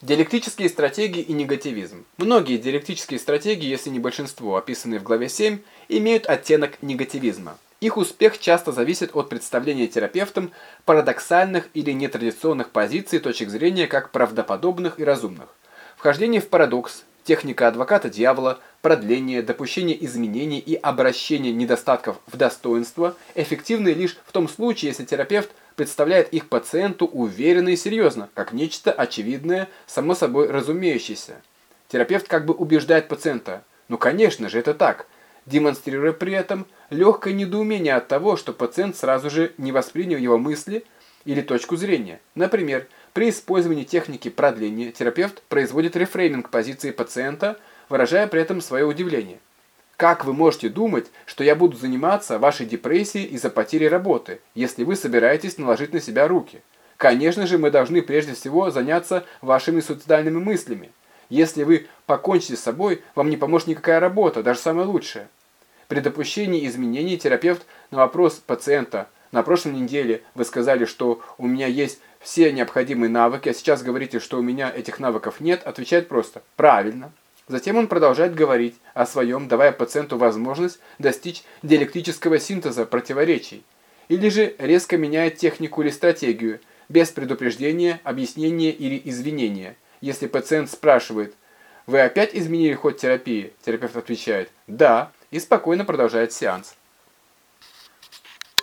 Диалектические стратегии и негативизм. Многие диалектические стратегии, если не большинство, описанные в главе 7, имеют оттенок негативизма. Их успех часто зависит от представления терапевтом парадоксальных или нетрадиционных позиций точек зрения как правдоподобных и разумных. Вхождение в парадокс, техника адвоката дьявола, продление, допущение изменений и обращение недостатков в достоинство эффективны лишь в том случае, если терапевт представляет их пациенту уверенно и серьезно, как нечто очевидное, само собой разумеющееся. Терапевт как бы убеждает пациента, ну конечно же это так, демонстрируя при этом легкое недоумение от того, что пациент сразу же не воспринял его мысли или точку зрения. Например, при использовании техники продления терапевт производит рефрейминг позиции пациента, выражая при этом свое удивление. Как вы можете думать, что я буду заниматься вашей депрессией из-за потери работы, если вы собираетесь наложить на себя руки? Конечно же, мы должны прежде всего заняться вашими суицидальными мыслями. Если вы покончите с собой, вам не поможет никакая работа, даже самая лучшая. При допущении изменений терапевт на вопрос пациента «На прошлой неделе вы сказали, что у меня есть все необходимые навыки, а сейчас говорите, что у меня этих навыков нет», отвечает просто «Правильно». Затем он продолжает говорить о своем, давая пациенту возможность достичь диалектического синтеза противоречий. Или же резко меняет технику или стратегию, без предупреждения, объяснения или извинения. Если пациент спрашивает «Вы опять изменили ход терапии?» Терапевт отвечает «Да» и спокойно продолжает сеанс.